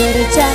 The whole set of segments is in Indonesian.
berjalan.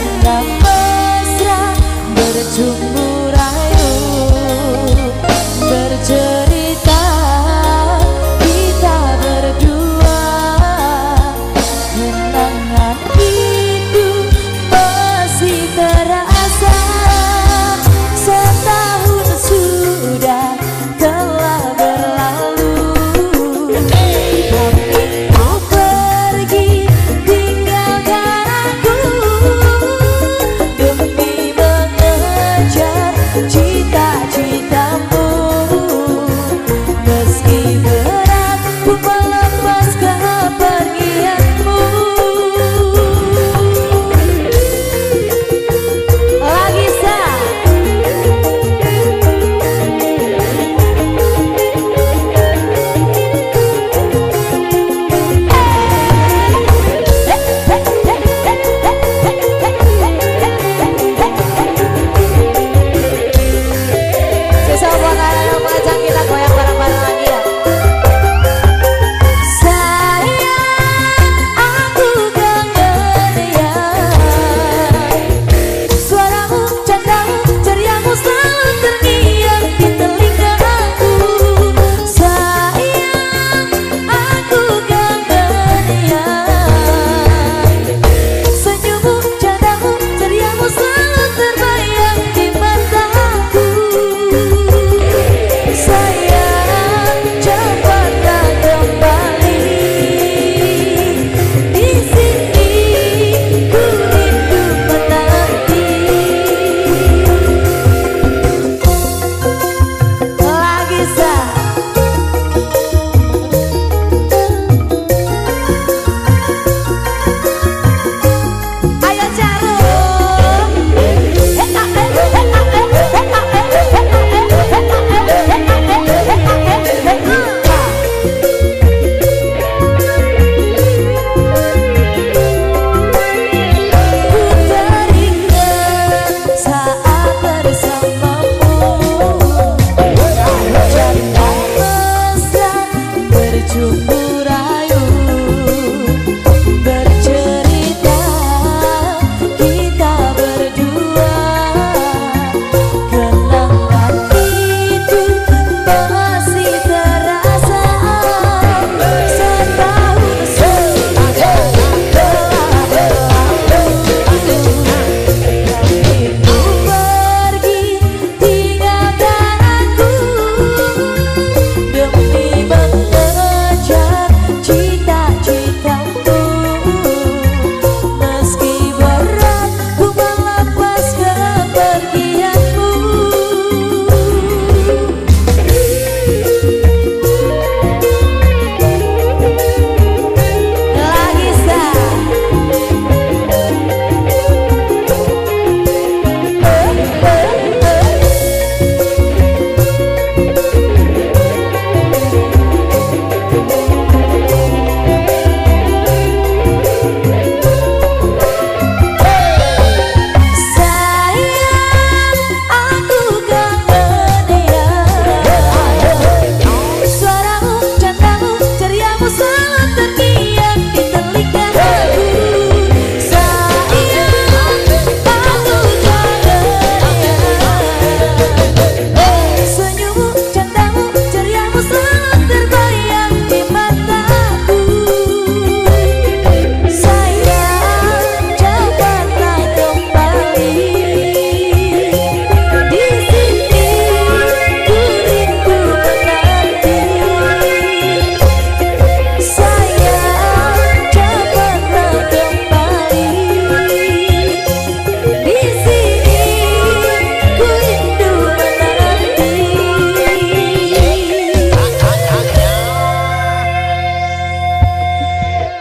bersih